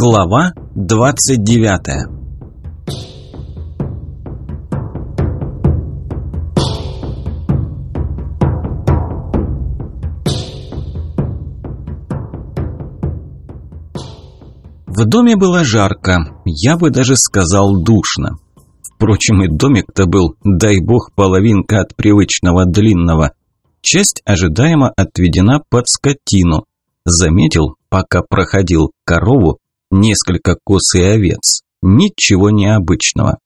Глава 29 В доме было жарко, я бы даже сказал душно. Впрочем, и домик-то был, дай бог, половинка от привычного длинного. Часть ожидаемо отведена под скотину. Заметил, пока проходил корову, несколько коз и овец. Ничего необычного.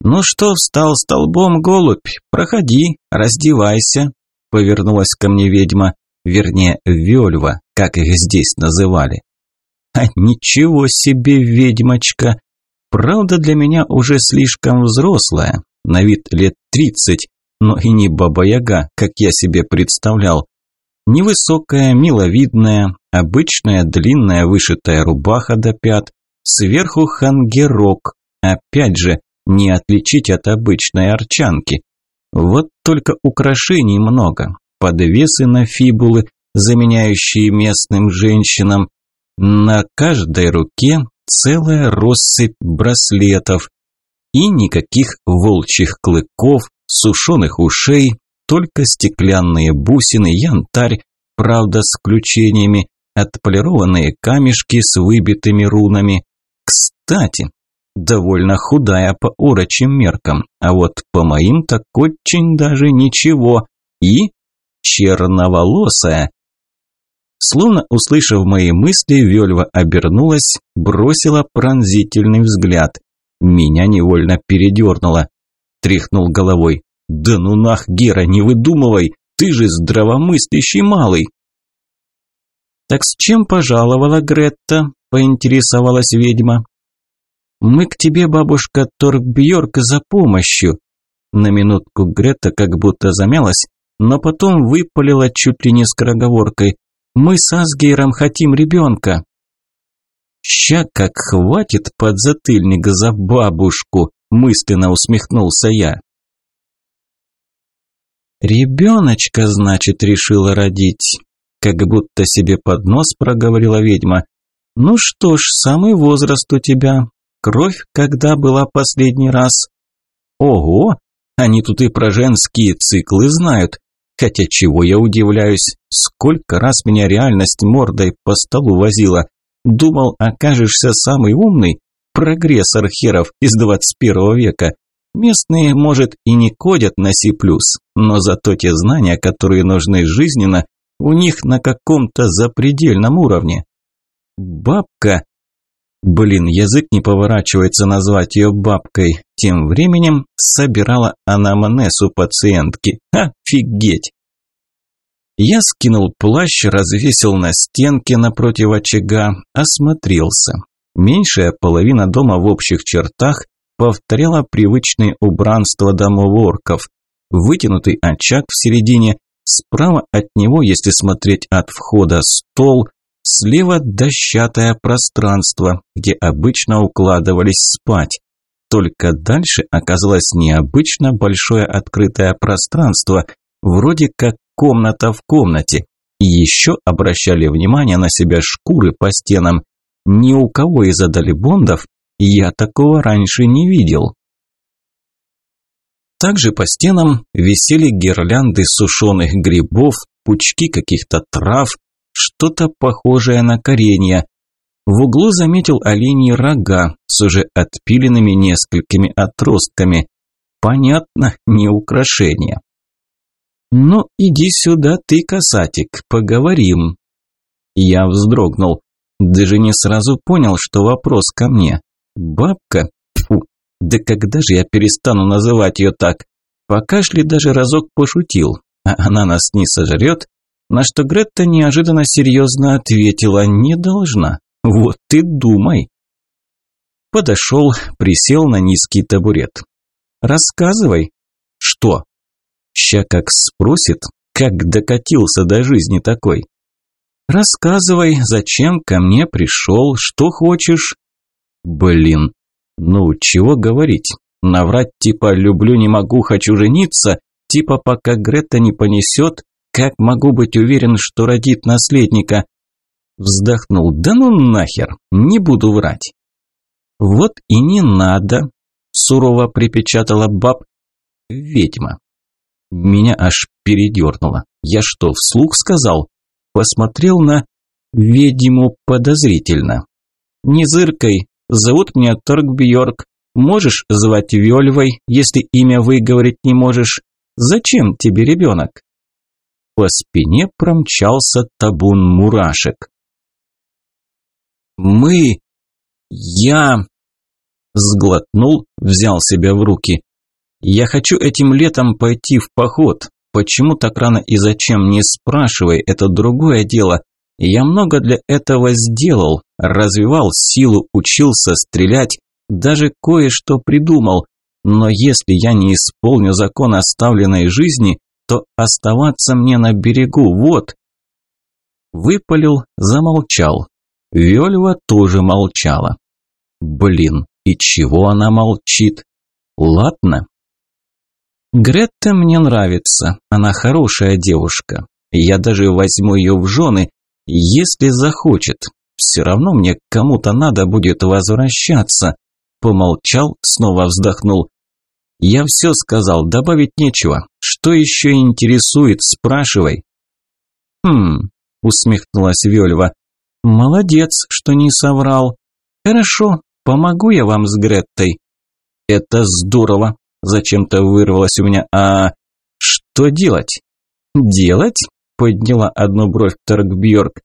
«Ну что встал столбом, голубь? Проходи, раздевайся», – повернулась ко мне ведьма, вернее, Вельва, как их здесь называли. «А ничего себе ведьмочка! Правда, для меня уже слишком взрослая, на вид лет тридцать, но и не баба-яга, как я себе представлял. Невысокая, миловидная, обычная длинная вышитая рубаха до пят, сверху хангерок, опять же, не отличить от обычной арчанки. Вот только украшений много, подвесы на фибулы, заменяющие местным женщинам, на каждой руке целая россыпь браслетов. И никаких волчьих клыков, сушеных ушей, только стеклянные бусины, янтарь, правда с включениями, отполированные камешки с выбитыми рунами. Кстати, довольно худая по урочим меркам, а вот по моим так очень даже ничего. И черноволосая. Словно услышав мои мысли, Вельва обернулась, бросила пронзительный взгляд. Меня невольно передернуло. Тряхнул головой. «Да ну нах, Гера, не выдумывай! Ты же здравомыслящий малый!» «Так с чем пожаловала Гретта?» – поинтересовалась ведьма. «Мы к тебе, бабушка Торбьорк, за помощью». На минутку Гретта как будто замялась, но потом выпалила чуть ли не скороговоркой. «Мы с Асгейром хотим ребенка». «Ща как хватит подзатыльник за бабушку!» – мысленно усмехнулся я. «Ребеночка, значит, решила родить», – как будто себе под нос проговорила ведьма. «Ну что ж, самый возраст у тебя. Кровь когда была последний раз?» «Ого! Они тут и про женские циклы знают. Хотя чего я удивляюсь, сколько раз меня реальность мордой по столу возила. Думал, окажешься самый умный? Прогресс археров из 21 века. Местные, может, и не кодят на C+, но зато те знания, которые нужны жизненно, у них на каком-то запредельном уровне. Бабка. Блин, язык не поворачивается назвать ее бабкой. Тем временем собирала анамнез у пациентки. Офигеть! Я скинул плащ, развесил на стенке напротив очага, осмотрелся. Меньшая половина дома в общих чертах повторяла привычные убранства домов орков. Вытянутый очаг в середине, справа от него, если смотреть от входа, стол, слева дощатое пространство, где обычно укладывались спать. Только дальше оказалось необычно большое открытое пространство, вроде как комната в комнате. И еще обращали внимание на себя шкуры по стенам. Ни у кого из адалибондов я такого раньше не видел. Также по стенам висели гирлянды сушеных грибов, пучки каких-то трав, что-то похожее на коренья. В углу заметил оленьи рога с уже отпиленными несколькими отростками. Понятно, не украшение. «Ну, иди сюда ты, касатик, поговорим». Я вздрогнул. Даже не сразу понял, что вопрос ко мне. Бабка? Да когда же я перестану называть ее так? Покашли даже разок пошутил, а она нас не сожрет, на что Гретта неожиданно серьезно ответила «не должна». Вот ты думай. Подошел, присел на низкий табурет. Рассказывай. Что? Ща как спросит, как докатился до жизни такой. Рассказывай, зачем ко мне пришел, что хочешь. Блин, ну чего говорить? Наврать типа «люблю, не могу, хочу жениться», типа пока Грета не понесет, как могу быть уверен, что родит наследника? Вздохнул. Да ну нахер, не буду врать. Вот и не надо, сурово припечатала баб. Ведьма. Меня аж передернуло. Я что, вслух сказал? Посмотрел на ведьму подозрительно. Не зыркой, зовут меня Торгбьорк. Можешь звать Вельвой, если имя выговорить не можешь. Зачем тебе ребенок? По спине промчался табун мурашек. «Мы... я...» Сглотнул, взял себя в руки. «Я хочу этим летом пойти в поход. Почему так рано и зачем, не спрашивай, это другое дело. Я много для этого сделал, развивал силу, учился стрелять, даже кое-что придумал. Но если я не исполню закон оставленной жизни, то оставаться мне на берегу, вот. Выпалил, замолчал. Вельва тоже молчала. Блин, и чего она молчит? Ладно. Гретта мне нравится, она хорошая девушка. Я даже возьму ее в жены, если захочет. Все равно мне кому-то надо будет возвращаться. Помолчал, снова вздохнул. Я все сказал, добавить нечего. Что еще интересует, спрашивай. Хм, усмехнулась Вельва. Молодец, что не соврал. Хорошо, помогу я вам с Греттой. Это здорово. Зачем-то вырвалось у меня. А что делать? Делать? Подняла одну бровь Торгбьорк.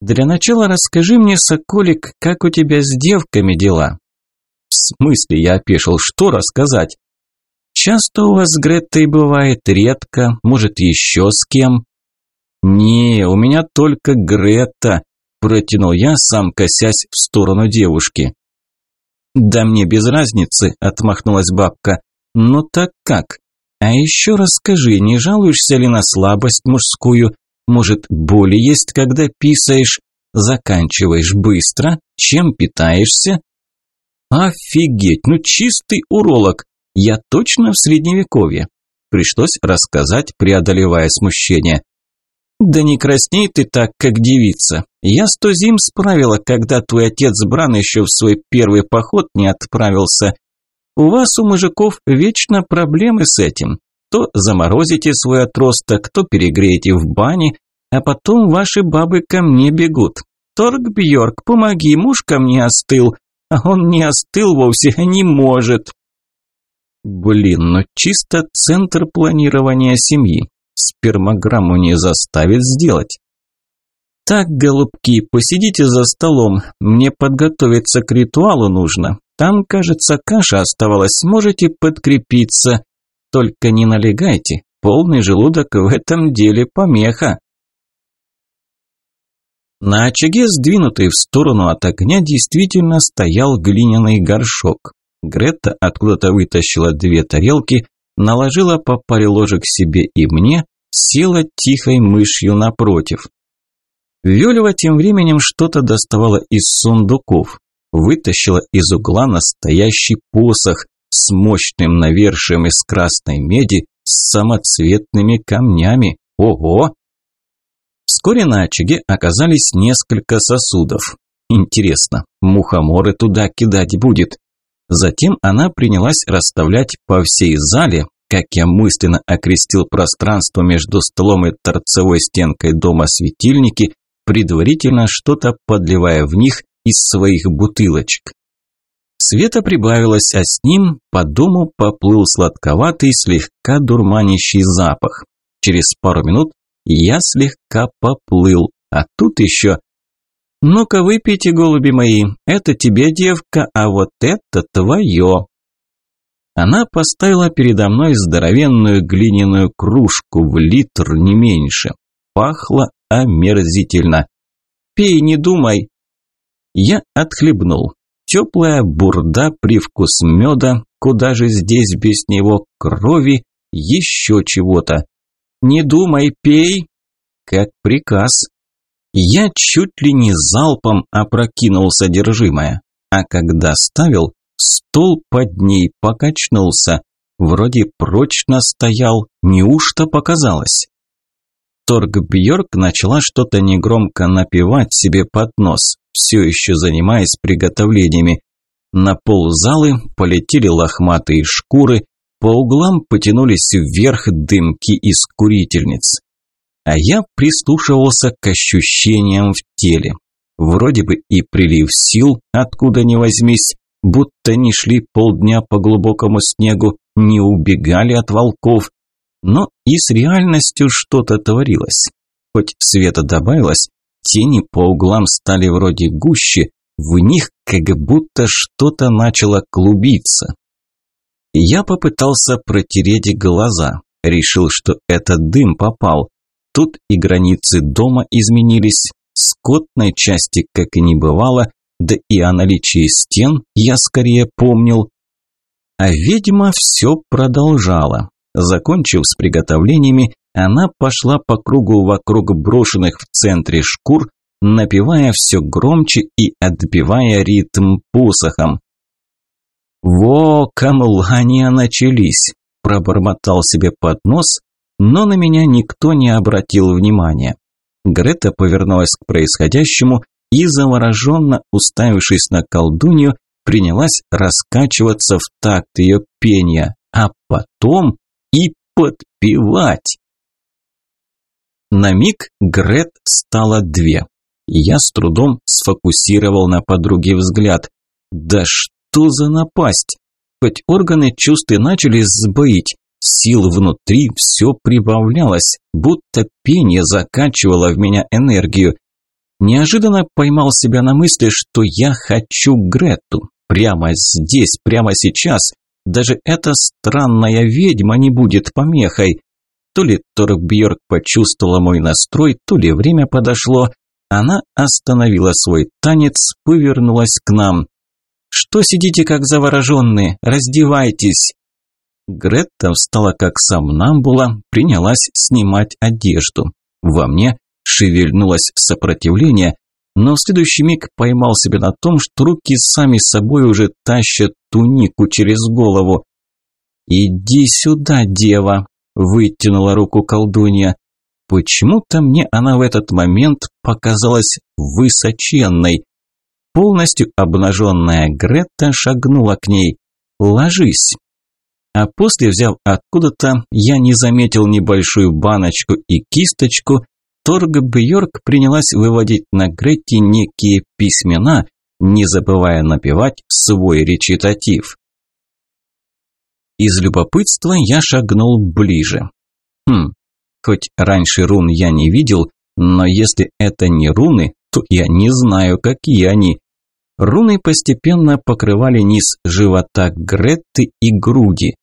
Для начала расскажи мне, Соколик, как у тебя с девками дела? В смысле, я опешил, что рассказать? Часто у вас с Греттой бывает, редко, может еще с кем? Не, у меня только Гретта, протянул я, сам косясь в сторону девушки. Да мне без разницы, отмахнулась бабка. Ну так как? А еще расскажи, не жалуешься ли на слабость мужскую? Может, боли есть, когда писаешь? Заканчиваешь быстро? Чем питаешься? Офигеть, ну чистый уролог. Я точно в средневековье. Пришлось рассказать, преодолевая смущение. Да не красней ты так, как девица. Я сто зим справила, когда твой отец Бран еще в свой первый поход не отправился. У вас, у мужиков, вечно проблемы с этим. То заморозите свой отросток, то перегреете в бане, а потом ваши бабы ко мне бегут. Торг Бьорк, помоги, муж ко мне остыл. А он не остыл вовсе, не может. Блин, ну чисто центр планирования семьи. Спермограмму не заставит сделать. Так, голубки, посидите за столом. Мне подготовиться к ритуалу нужно. Там, кажется, каша оставалась, можете подкрепиться. Только не налегайте, полный желудок в этом деле помеха. На очаге, сдвинутый в сторону от огня, действительно стоял глиняный горшок. Грета откуда-то вытащила две тарелки, наложила по паре ложек себе и мне, села тихой мышью напротив. Вёлева тем временем что-то доставала из сундуков, вытащила из угла настоящий посох с мощным навершием из красной меди с самоцветными камнями. Ого! Вскоре на очаге оказались несколько сосудов. Интересно, мухоморы туда кидать будет? Затем она принялась расставлять по всей зале, как я мысленно окрестил пространство между столом и торцевой стенкой дома светильники, предварительно что-то подливая в них из своих бутылочек. Света прибавилось, а с ним по дому поплыл сладковатый, слегка дурманящий запах. Через пару минут я слегка поплыл, а тут еще «Ну-ка выпейте, голуби мои, это тебе, девка, а вот это твое». Она поставила передо мной здоровенную глиняную кружку в литр не меньше. Пахло омерзительно. «Пей, не думай!» Я отхлебнул. Теплая бурда, привкус меда, куда же здесь без него, крови, еще чего-то. «Не думай, пей!» Как приказ. Я чуть ли не залпом опрокинул содержимое, а когда ставил, стол под ней покачнулся. Вроде прочно стоял, неужто показалось? Торг начала что-то негромко напевать себе под нос, все еще занимаясь приготовлениями. На пол залы полетели лохматые шкуры, по углам потянулись вверх дымки из курительниц. А я прислушивался к ощущениям в теле. Вроде бы и прилив сил, откуда ни возьмись, будто не шли полдня по глубокому снегу, не убегали от волков, но и с реальностью что-то творилось. Хоть света добавилось, тени по углам стали вроде гуще, в них как будто что-то начало клубиться. Я попытался протереть глаза, решил, что это дым попал. Тут и границы дома изменились, скотной части как и не бывало, да и о наличии стен я скорее помнил. А ведьма все продолжала. Закончив с приготовлениями, она пошла по кругу вокруг брошенных в центре шкур, напевая все громче и отбивая ритм посохом. «Во, камлания начались!» – пробормотал себе под нос, но на меня никто не обратил внимания. Грета повернулась к происходящему и, завороженно уставившись на колдунью, принялась раскачиваться в такт ее пения, а потом и подпевать. На миг Грет стало две. Я с трудом сфокусировал на подруге взгляд. Да что за напасть? Хоть органы чувств и начали сбоить, сил внутри все прибавлялось, будто пение закачивало в меня энергию. Неожиданно поймал себя на мысли, что я хочу Грету. Прямо здесь, прямо сейчас. Даже эта странная ведьма не будет помехой. То ли Торбьерк почувствовала мой настрой, то ли время подошло. Она остановила свой танец, повернулась к нам. «Что сидите как завороженные? Раздевайтесь!» Гретта встала как сомнамбула, принялась снимать одежду. Во мне шевельнулось сопротивление, но в следующий миг поймал себя на том, что руки сами собой уже тащат тунику через голову. «Иди сюда, дева!» – вытянула руку колдунья. Почему-то мне она в этот момент показалась высоченной. Полностью обнаженная Гретта шагнула к ней. «Ложись!» А после, взяв откуда-то, я не заметил небольшую баночку и кисточку, Торг Бьорк принялась выводить на Гретте некие письмена, не забывая напевать свой речитатив. Из любопытства я шагнул ближе. Хм, хоть раньше рун я не видел, но если это не руны, то я не знаю, какие они. Руны постепенно покрывали низ живота Гретты и груди.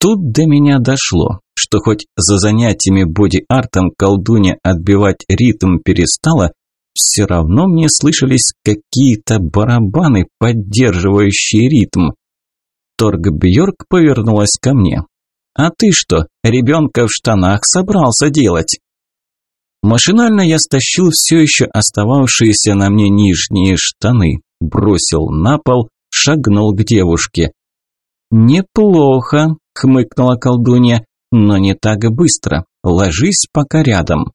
Тут до меня дошло, что хоть за занятиями боди-артом колдунья отбивать ритм перестала, все равно мне слышались какие-то барабаны, поддерживающие ритм. Торг Бьорк повернулась ко мне. «А ты что, ребенка в штанах собрался делать?» Машинально я стащил все еще остававшиеся на мне нижние штаны, бросил на пол, шагнул к девушке. «Неплохо», – хмыкнула колдунья, – «но не так быстро. Ложись пока рядом».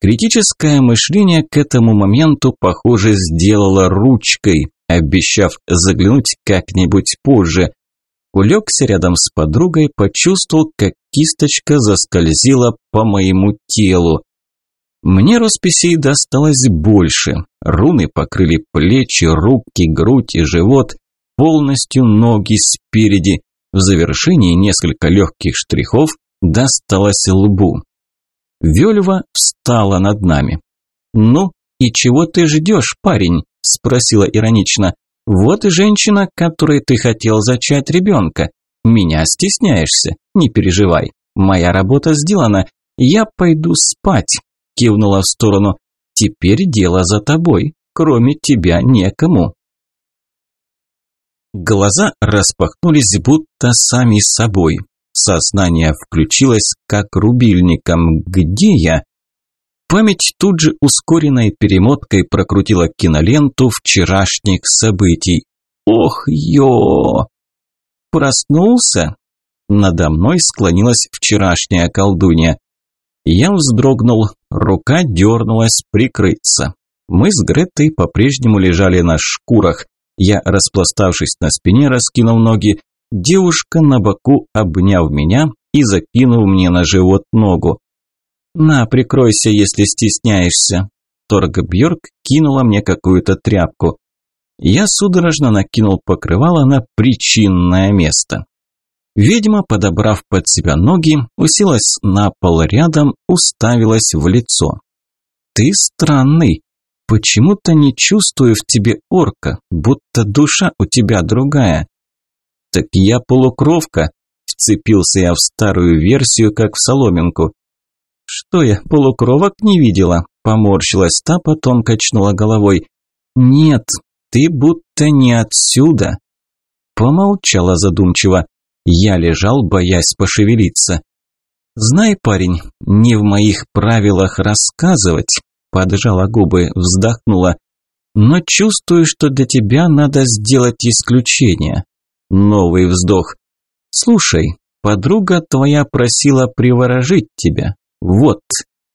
Критическое мышление к этому моменту, похоже, сделало ручкой, обещав заглянуть как-нибудь позже. Улегся рядом с подругой, почувствовал, как кисточка заскользила по моему телу. Мне росписей досталось больше. Руны покрыли плечи, руки, грудь и живот полностью ноги спереди. В завершении несколько легких штрихов досталось лбу. Вельва встала над нами. «Ну, и чего ты ждешь, парень?» – спросила иронично. «Вот и женщина, которой ты хотел зачать ребенка. Меня стесняешься? Не переживай. Моя работа сделана. Я пойду спать», – кивнула в сторону. «Теперь дело за тобой. Кроме тебя некому». Глаза распахнулись будто сами собой. Сознание включилось как рубильником. Где я? Память тут же ускоренной перемоткой прокрутила киноленту вчерашних событий. Ох, ё! Проснулся? Надо мной склонилась вчерашняя колдунья. Я вздрогнул, рука дернулась прикрыться. Мы с Греттой по-прежнему лежали на шкурах. Я, распластавшись на спине, раскинув ноги, девушка на боку, обняв меня и закинув мне на живот ногу. «На, прикройся, если стесняешься». Торг Бьорк кинула мне какую-то тряпку. Я судорожно накинул покрывало на причинное место. Ведьма, подобрав под себя ноги, уселась на пол рядом, уставилась в лицо. «Ты странный. Почему-то не чувствую в тебе орка, будто душа у тебя другая». «Так я полукровка», – вцепился я в старую версию, как в соломинку. «Что я, полукровок не видела?» – поморщилась та, потом качнула головой. «Нет, ты будто не отсюда». Помолчала задумчиво. Я лежал, боясь пошевелиться. «Знай, парень, не в моих правилах рассказывать», – поджала губы, вздохнула. «Но чувствую, что для тебя надо сделать исключение». Новый вздох. «Слушай, подруга твоя просила приворожить тебя. Вот,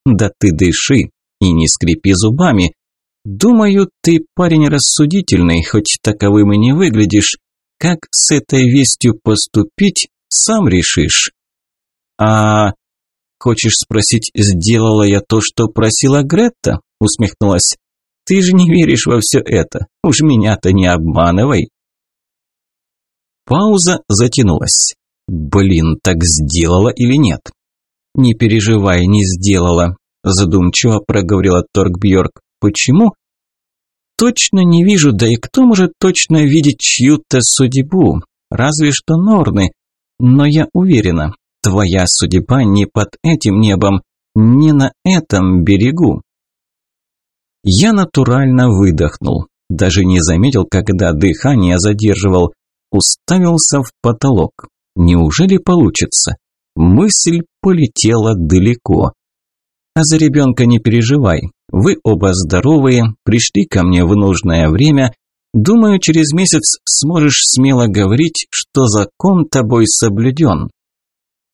да ты дыши и не скрипи зубами. Думаю, ты парень рассудительный, хоть таковым и не выглядишь. Как с этой вестью поступить, сам решишь. А хочешь спросить, сделала я то, что просила Гретта? Усмехнулась. Ты же не веришь во все это. Уж меня-то не обманывай. Пауза затянулась. Блин, так сделала или нет? Не переживай, не сделала, задумчиво проговорила Торгбьорк. Почему? Точно не вижу, да и кто может точно видеть чью-то судьбу? Разве что Норны. Но я уверена, твоя судьба не под этим небом, не на этом берегу. Я натурально выдохнул. Даже не заметил, когда дыхание задерживал. Уставился в потолок. Неужели получится? Мысль полетела далеко. А за ребенка не переживай. Вы оба здоровые, пришли ко мне в нужное время. Думаю, через месяц сможешь смело говорить, что закон тобой соблюден.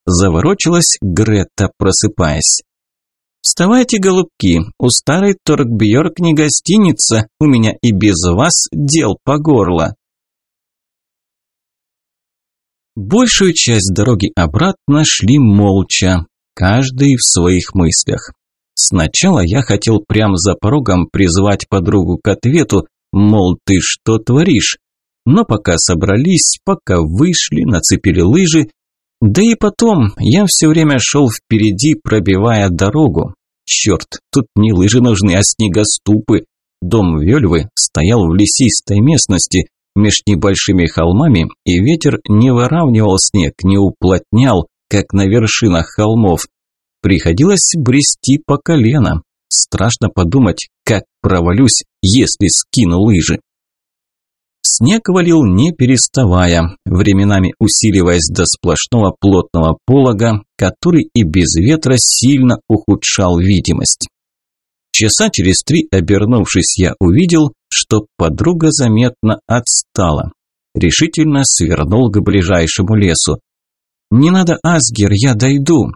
Заворочилась Грета, просыпаясь. «Вставайте, голубки, у старой Торгбьорк не гостиница, у меня и без вас дел по горло». Большую часть дороги обратно шли молча, каждый в своих мыслях. Сначала я хотел прямо за порогом призвать подругу к ответу, мол, ты что творишь? Но пока собрались, пока вышли, нацепили лыжи, да и потом я все время шел впереди, пробивая дорогу. Черт, тут не лыжи нужны, а снегоступы. Дом Вельвы стоял в лесистой местности, меж небольшими холмами, и ветер не выравнивал снег, не уплотнял, как на вершинах холмов. Приходилось брести по колено. Страшно подумать, как провалюсь, если скину лыжи. Снег валил не переставая, временами усиливаясь до сплошного плотного полога, который и без ветра сильно ухудшал видимость. Часа через три, обернувшись, я увидел, что подруга заметно отстала. Решительно свернул к ближайшему лесу. «Не надо, Асгер, я дойду»,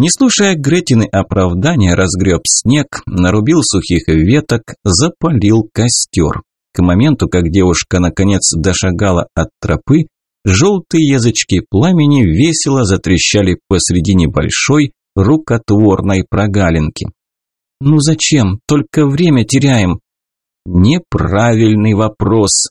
не слушая Гретины оправдания, разгреб снег, нарубил сухих веток, запалил костер. К моменту, как девушка наконец дошагала от тропы, желтые язычки пламени весело затрещали посреди большой рукотворной прогалинки. «Ну зачем? Только время теряем». Неправильный вопрос.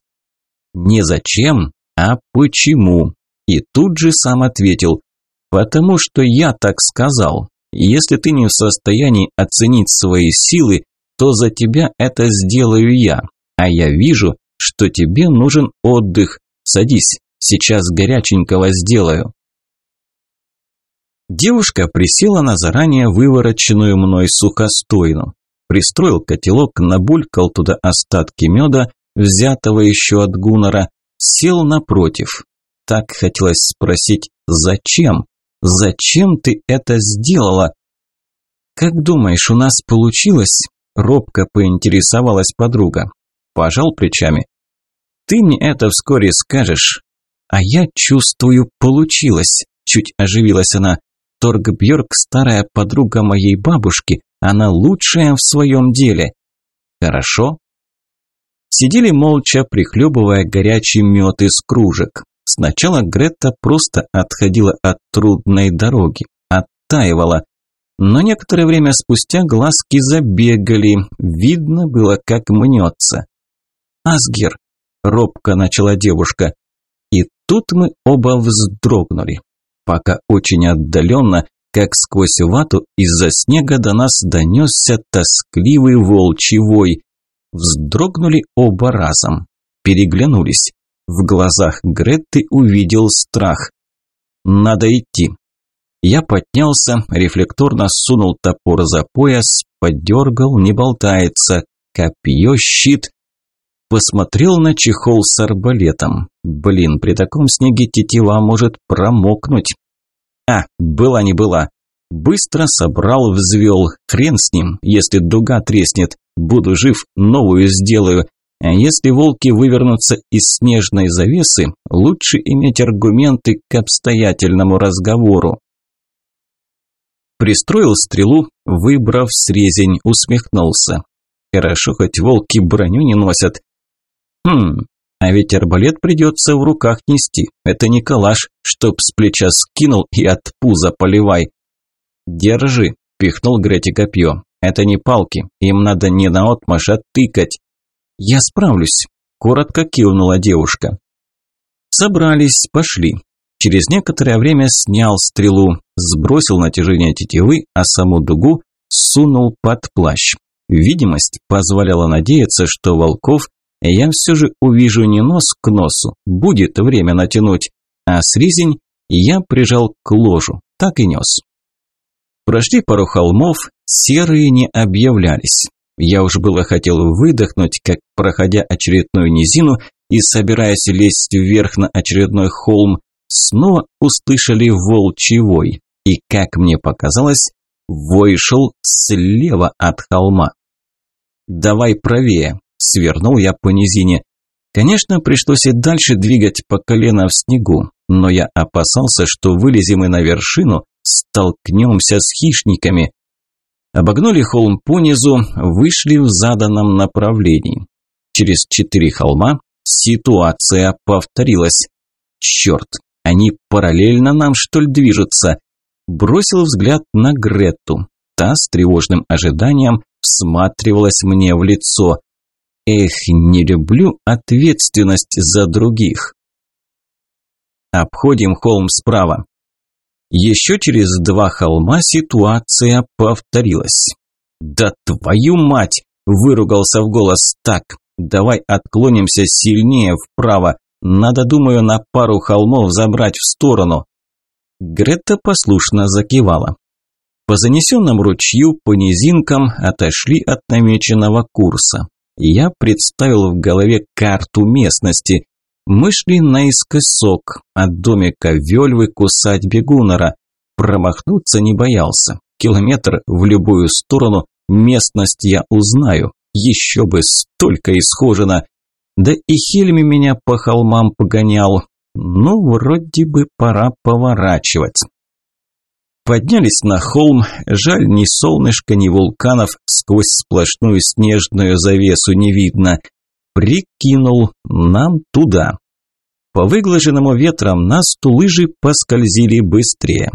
Не зачем, а почему. И тут же сам ответил. Потому что я так сказал. Если ты не в состоянии оценить свои силы, то за тебя это сделаю я. А я вижу, что тебе нужен отдых. Садись, сейчас горяченького сделаю. Девушка присела на заранее вывороченную мной сухостойну. Пристроил котелок, набулькал туда остатки меда, взятого еще от Гуннера, сел напротив. Так хотелось спросить, зачем? Зачем ты это сделала? Как думаешь, у нас получилось? Робко поинтересовалась подруга. Пожал плечами. Ты мне это вскоре скажешь. А я чувствую, получилось. Чуть оживилась она. Торгбьорк – старая подруга моей бабушки, она лучшая в своем деле. Хорошо. Сидели молча, прихлебывая горячий мед из кружек. Сначала Грета просто отходила от трудной дороги, оттаивала. Но некоторое время спустя глазки забегали, видно было, как мнется. «Асгер», – робко начала девушка. И тут мы оба вздрогнули. Пока очень отдаленно, как сквозь вату из-за снега до нас донесся тоскливый волчий вой. Вздрогнули оба разом, переглянулись. В глазах Гретты увидел страх. «Надо идти». Я поднялся, рефлекторно сунул топор за пояс, подергал, не болтается. Копье, щит. Посмотрел на чехол с арбалетом. Блин, при таком снеге тетива может промокнуть. А, была не была. Быстро собрал, взвел. Хрен с ним, если дуга треснет. Буду жив, новую сделаю. А если волки вывернутся из снежной завесы, лучше иметь аргументы к обстоятельному разговору. Пристроил стрелу, выбрав срезень, усмехнулся. Хорошо, хоть волки броню не носят. Хм, а ведь арбалет придется в руках нести. Это не калаш, чтоб с плеча скинул и от пуза поливай. Держи, пихнул Грети копье. Это не палки, им надо не наотмашь, а тыкать. «Я справлюсь», – коротко кивнула девушка. Собрались, пошли. Через некоторое время снял стрелу, сбросил натяжение тетивы, а саму дугу сунул под плащ. Видимость позволяла надеяться, что волков я все же увижу не нос к носу, будет время натянуть, а срезень я прижал к ложу, так и нес. Прошли пару холмов, серые не объявлялись. Я уж было хотел выдохнуть, как проходя очередную низину и собираясь лезть вверх на очередной холм, снова услышали волчий вой. И, как мне показалось, вой шел слева от холма. «Давай правее», – свернул я по низине. Конечно, пришлось и дальше двигать по колено в снегу, но я опасался, что вылезем и на вершину, столкнемся с хищниками. Обогнули холм понизу, вышли в заданном направлении. Через четыре холма ситуация повторилась. Черт, они параллельно нам что ли движутся? Бросил взгляд на Гретту. Та с тревожным ожиданием всматривалась мне в лицо. Эх, не люблю ответственность за других. Обходим холм справа. Еще через два холма ситуация повторилась. «Да твою мать!» – выругался в голос так. «Давай отклонимся сильнее вправо. Надо, думаю, на пару холмов забрать в сторону». Грета послушно закивала. По занесенному ручью, по низинкам отошли от намеченного курса. Я представил в голове карту местности. Мы шли наискосок, от домика Вельвы к усадьбе Гуннера. Промахнуться не боялся. Километр в любую сторону, местность я узнаю. Еще бы столько исхожено. Да и Хельми меня по холмам погонял. Ну, вроде бы пора поворачивать. Поднялись на холм, жаль, ни солнышка, ни вулканов сквозь сплошную снежную завесу не видно. Прикинул, нам туда. По выглаженному ветром нас лыжи поскользили быстрее.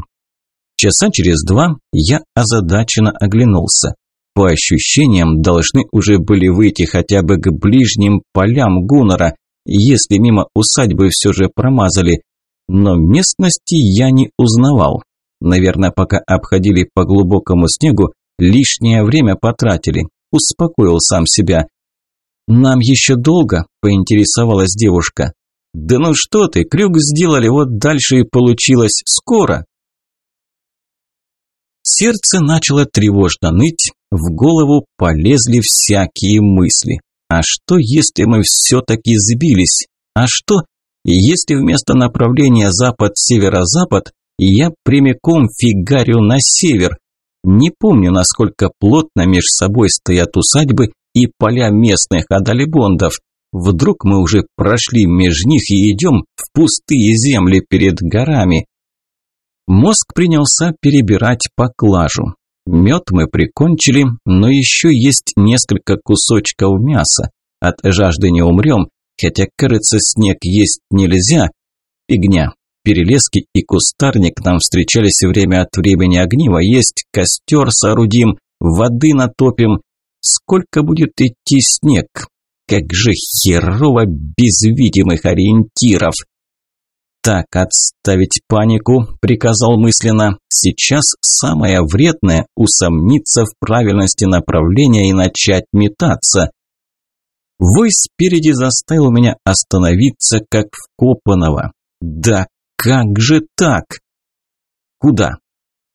Часа через два я озадаченно оглянулся. По ощущениям, должны уже были выйти хотя бы к ближним полям Гуннера, если мимо усадьбы все же промазали. Но местности я не узнавал. Наверное, пока обходили по глубокому снегу, лишнее время потратили. Успокоил сам себя. «Нам еще долго?» – поинтересовалась девушка. «Да ну что ты, крюк сделали, вот дальше и получилось скоро». Сердце начало тревожно ныть, в голову полезли всякие мысли. А что, если мы все-таки сбились? А что, если вместо направления запад-северо-запад я прямиком фигарю на север? Не помню, насколько плотно меж собой стоят усадьбы и поля местных адалибондов. Вдруг мы уже прошли меж них и идем в пустые земли перед горами. Мозг принялся перебирать поклажу. Мед мы прикончили, но еще есть несколько кусочков мяса. От жажды не умрем, хотя, кажется, снег есть нельзя. Фигня. Перелески и кустарник нам встречались время от времени огниво есть, костер соорудим, воды натопим. Сколько будет идти снег? Как же херово без видимых ориентиров. «Так, отставить панику», – приказал мысленно. «Сейчас самое вредное – усомниться в правильности направления и начать метаться». Вой спереди заставил меня остановиться, как вкопанного. «Да как же так?» «Куда?»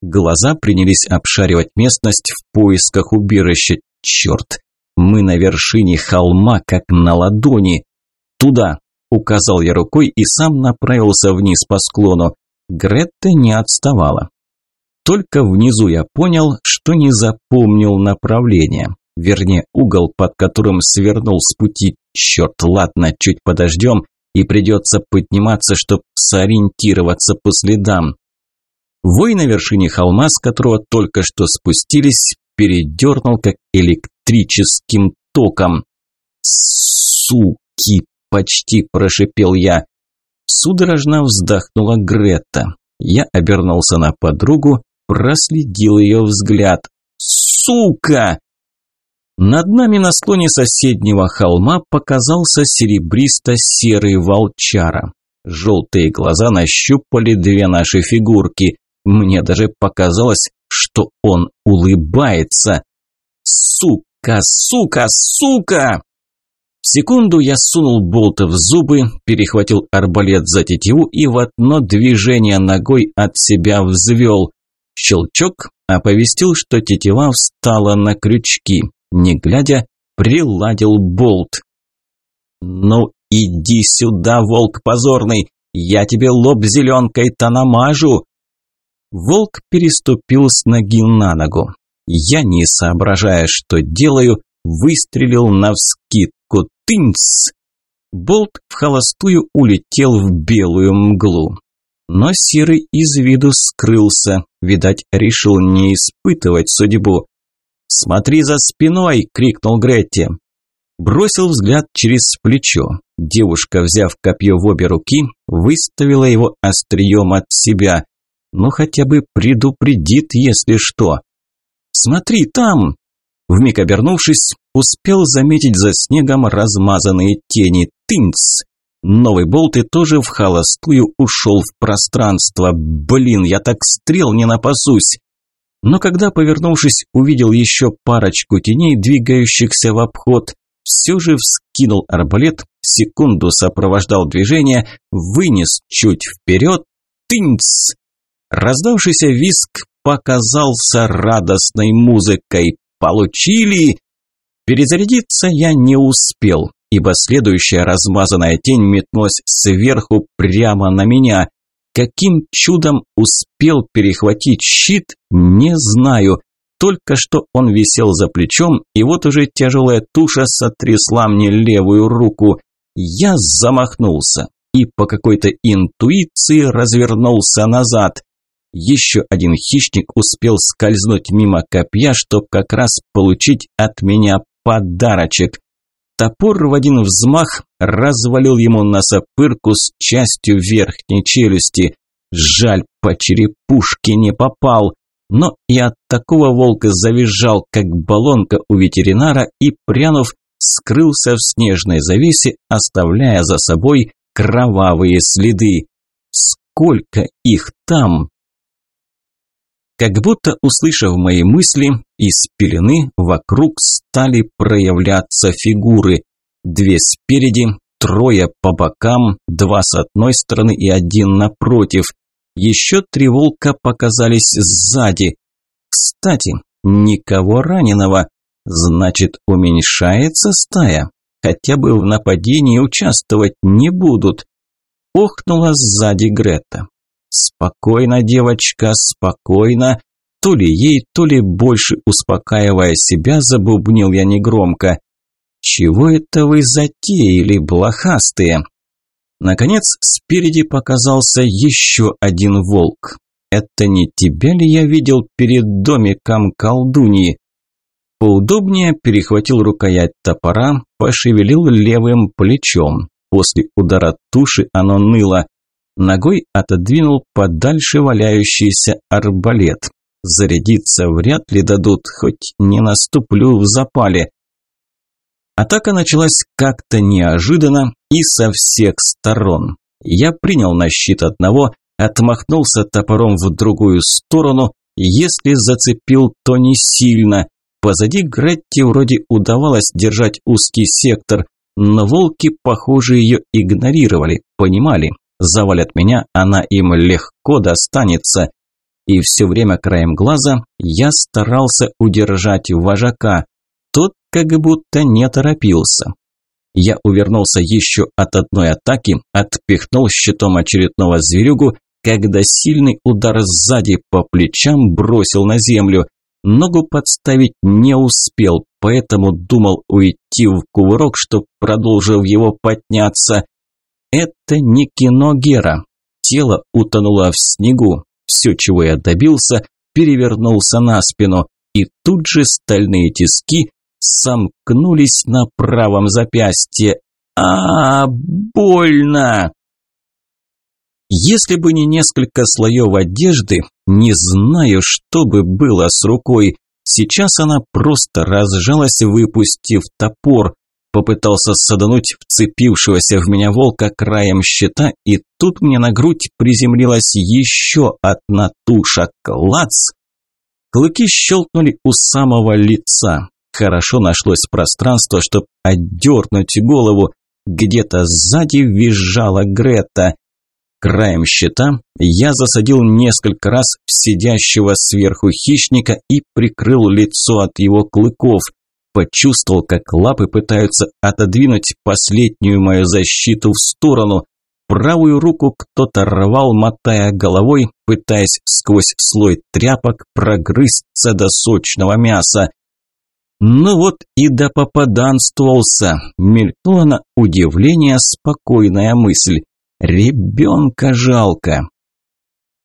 Глаза принялись обшаривать местность в поисках убежища. «Черт! Мы на вершине холма, как на ладони!» «Туда!» Указал я рукой и сам направился вниз по склону. Гретта не отставала. Только внизу я понял, что не запомнил направление. Вернее, угол, под которым свернул с пути. Черт, ладно, чуть подождем, и придется подниматься, чтобы сориентироваться по следам. Вой на вершине холма, с которого только что спустились, передернул как электрическим током. Суки почти прошипел я. Судорожно вздохнула Грета. Я обернулся на подругу, проследил ее взгляд. «Сука!» Над нами на склоне соседнего холма показался серебристо-серый волчара. Желтые глаза нащупали две наши фигурки. Мне даже показалось, что он улыбается. «Сука, сука, сука!» секунду я сунул болта в зубы, перехватил арбалет за тетиву и в одно движение ногой от себя взвел. Щелчок оповестил, что тетива встала на крючки. Не глядя, приладил болт. «Ну иди сюда, волк позорный, я тебе лоб зеленкой-то намажу!» Волк переступил с ноги на ногу. Я, не соображая, что делаю, выстрелил навскидку тынц! Болт в холостую улетел в белую мглу. Но Серый из виду скрылся, видать, решил не испытывать судьбу. «Смотри за спиной!» – крикнул Гретти. Бросил взгляд через плечо. Девушка, взяв копье в обе руки, выставила его острием от себя. Ну, хотя бы предупредит, если что. «Смотри, там!» Вмиг обернувшись, успел заметить за снегом размазанные тени. Тынц! Новый болт и тоже в холостую ушел в пространство. Блин, я так стрел не напасусь. Но когда, повернувшись, увидел еще парочку теней, двигающихся в обход, все же вскинул арбалет, секунду сопровождал движение, вынес чуть вперед. Тынц! Раздавшийся виск показался радостной музыкой. Получили! Перезарядиться я не успел, ибо следующая размазанная тень метнулась сверху прямо на меня. Каким чудом успел перехватить щит, не знаю. Только что он висел за плечом, и вот уже тяжелая туша сотрясла мне левую руку. Я замахнулся и по какой-то интуиции развернулся назад. Еще один хищник успел скользнуть мимо копья, чтобы как раз получить от меня подарочек. Топор в один взмах развалил ему носопырку с частью верхней челюсти. Жаль, по черепушке не попал. Но и от такого волка завизжал, как баллонка у ветеринара, и, прянув, скрылся в снежной завесе, оставляя за собой кровавые следы. Сколько их там? Как будто услышав мои мысли, из пелены вокруг стали проявляться фигуры. Две спереди, трое по бокам, два с одной стороны и один напротив. Еще три волка показались сзади. Кстати, никого раненого. Значит, уменьшается стая. Хотя бы в нападении участвовать не будут. Охнула сзади Грета. «Спокойно, девочка, спокойно!» То ли ей, то ли больше успокаивая себя, забубнил я негромко. «Чего это вы затеяли, блохастые?» Наконец, спереди показался еще один волк. это не тебя ли я видел перед домиком колдуньи? Поудобнее перехватил рукоять топора, пошевелил левым плечом. После удара туши оно ныло. Ногой отодвинул подальше валяющийся арбалет. Зарядиться вряд ли дадут, хоть не наступлю в запале. Атака началась как-то неожиданно и со всех сторон. Я принял на щит одного, отмахнулся топором в другую сторону, если зацепил, то не сильно. Позади Гретти вроде удавалось держать узкий сектор, но волки, похоже, ее игнорировали, понимали. Завалят меня, она им легко достанется. И все время краем глаза я старался удержать вожака. Тот как будто не торопился. Я увернулся еще от одной атаки, отпихнул щитом очередного зверюгу, когда сильный удар сзади по плечам бросил на землю. Ногу подставить не успел, поэтому думал уйти в кувырок, чтоб продолжил его подняться. Это не кино Гера. Тело утонуло в снегу. Все, чего я добился, перевернулся на спину. И тут же стальные тиски сомкнулись на правом запястье. А, -а, больно! Если бы не несколько слоев одежды, не знаю, что бы было с рукой. Сейчас она просто разжалась, выпустив топор. Попытался садануть вцепившегося в меня волка краем щита, и тут мне на грудь приземлилась еще одна туша. Клац! Клыки щелкнули у самого лица. Хорошо нашлось пространство, чтобы отдернуть голову. Где-то сзади визжала Грета. Краем щита я засадил несколько раз в сидящего сверху хищника и прикрыл лицо от его клыков. Почувствовал, как лапы пытаются отодвинуть последнюю мою защиту в сторону. Правую руку кто-то рвал, мотая головой, пытаясь сквозь слой тряпок прогрызться до сочного мяса. Ну вот и допопаданствовался, мелькнула на удивление спокойная мысль. Ребенка жалко.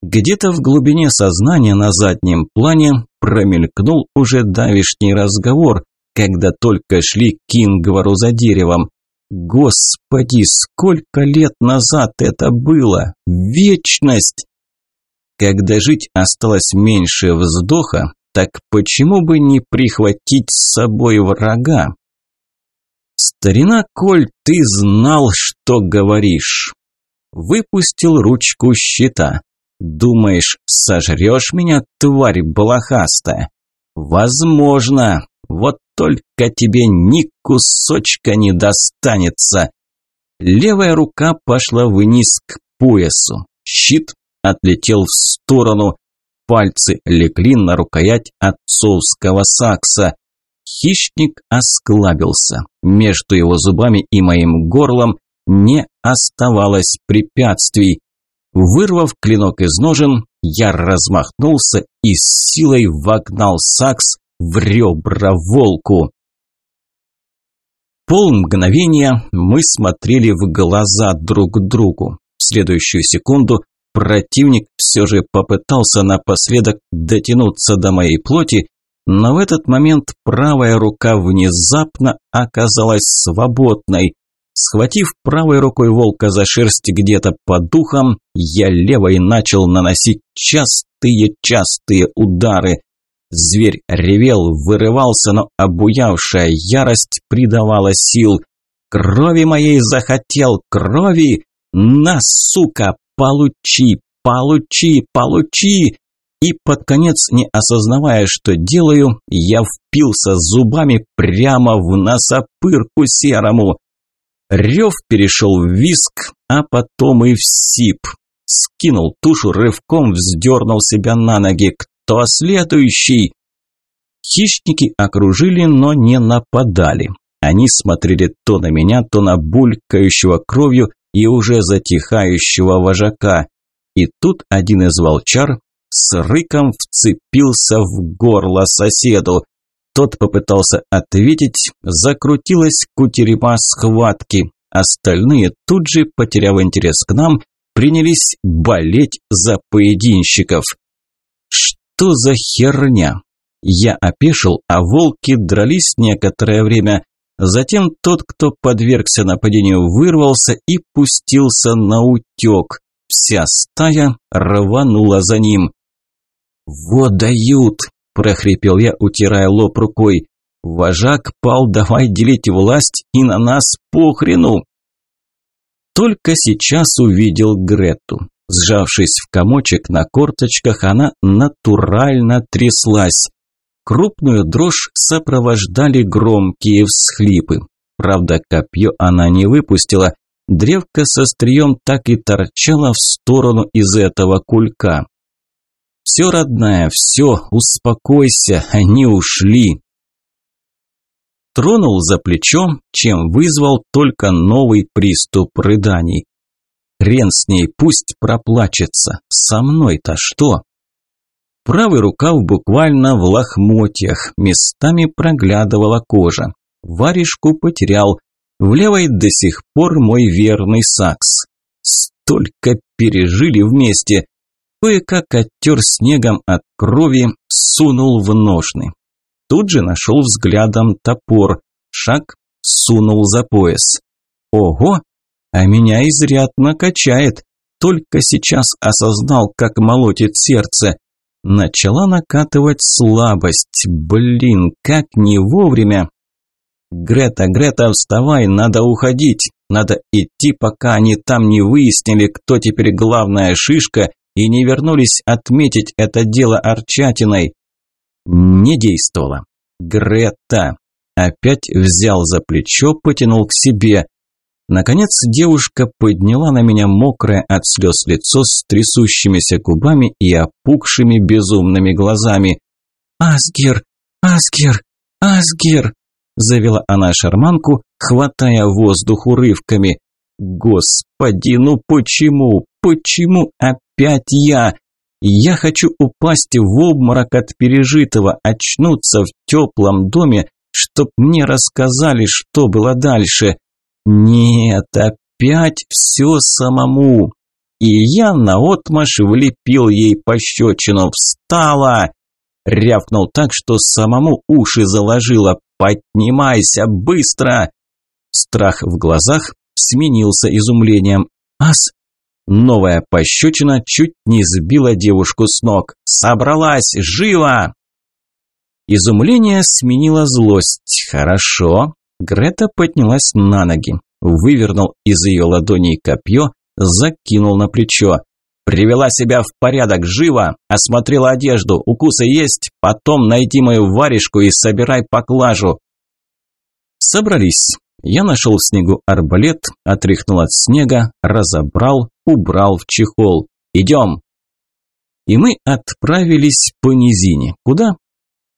Где-то в глубине сознания на заднем плане промелькнул уже давишний разговор, когда только шли к Кингвару за деревом. Господи, сколько лет назад это было! Вечность! Когда жить осталось меньше вздоха, так почему бы не прихватить с собой врага? Старина Коль, ты знал, что говоришь. Выпустил ручку щита. Думаешь, сожрешь меня, тварь блохастая? Возможно. Вот только тебе ни кусочка не достанется. Левая рука пошла вниз к поясу. Щит отлетел в сторону. Пальцы легли на рукоять отцовского сакса. Хищник осклабился. Между его зубами и моим горлом не оставалось препятствий. Вырвав клинок из ножен, я размахнулся и с силой вогнал сакс в ребра волку. Пол мгновения мы смотрели в глаза друг другу. В следующую секунду Противник все же попытался напоследок дотянуться до моей плоти, но в этот момент правая рука внезапно оказалась свободной. Схватив правой рукой волка за шерсть где-то под духом, я левой начал наносить частые-частые удары. Зверь ревел, вырывался, но обуявшая ярость придавала сил. Крови моей захотел, крови! На, сука, «Получи! Получи! Получи!» И под конец, не осознавая, что делаю, я впился зубами прямо в носопырку серому. Рев перешел в виск, а потом и в сип. Скинул тушу, рывком вздернул себя на ноги. «Кто следующий?» Хищники окружили, но не нападали. Они смотрели то на меня, то на булькающего кровью и уже затихающего вожака. И тут один из волчар с рыком вцепился в горло соседу. Тот попытался ответить, закрутилась кутерьма схватки. Остальные тут же, потеряв интерес к нам, принялись болеть за поединщиков. Что за херня? Я опешил, а волки дрались некоторое время. Затем тот, кто подвергся нападению, вырвался и пустился на утек. Вся стая рванула за ним. «Вот дают!» – прохрипел я, утирая лоб рукой. «Вожак пал, давай делить власть, и на нас похрену!» Только сейчас увидел Грету. Сжавшись в комочек на корточках, она натурально тряслась. Крупную дрожь сопровождали громкие всхлипы. Правда, копье она не выпустила. Древко со стрием так и торчало в сторону из этого кулька. «Все, родная, все, успокойся, они ушли». Тронул за плечо, чем вызвал только новый приступ рыданий. Хрен с ней, пусть проплачется. Со мной-то что? Правый рукав буквально в лохмотьях, местами проглядывала кожа. Варежку потерял. В левой до сих пор мой верный сакс. Столько пережили вместе. Кое-как оттер снегом от крови, сунул в ножны. Тут же нашел взглядом топор. Шаг, сунул за пояс. Ого, а меня изрядно качает. Только сейчас осознал, как молотит сердце. Начала накатывать слабость. Блин, как не вовремя. Грета, Грета, вставай, надо уходить. Надо идти, пока они там не выяснили, кто теперь главная шишка, и не вернулись отметить это дело Арчатиной. Не действовало. Грета. Опять взял за плечо, потянул к себе. Наконец девушка подняла на меня мокрое от слез лицо с трясущимися губами и опухшими безумными глазами. «Асгер! Асгер! Асгер!» – завела она шарманку, хватая воздух урывками. «Господи, ну почему? Почему опять я? Я хочу упасть в обморок от пережитого, очнуться в теплом доме, чтоб мне рассказали, что было дальше». Нет, опять все самому. И я наотмашь влепил ей пощечину. Встала! Рявкнул так, что самому уши заложило. «Поднимайся, быстро!» Страх в глазах сменился изумлением. «Ас!» Новая пощечина чуть не сбила девушку с ног. «Собралась! Живо!» Изумление сменило злость. «Хорошо, Грета поднялась на ноги, вывернул из ее ладоней копье, закинул на плечо. «Привела себя в порядок, живо! Осмотрела одежду, укусы есть, потом найди мою варежку и собирай поклажу!» Собрались. Я нашел в снегу арбалет, отряхнул от снега, разобрал, убрал в чехол. «Идем!» И мы отправились по низине. Куда?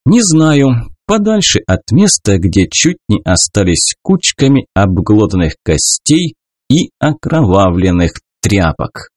Не знаю, подальше от места, где чуть не остались кучками обглоданных костей и окровавленных тряпок.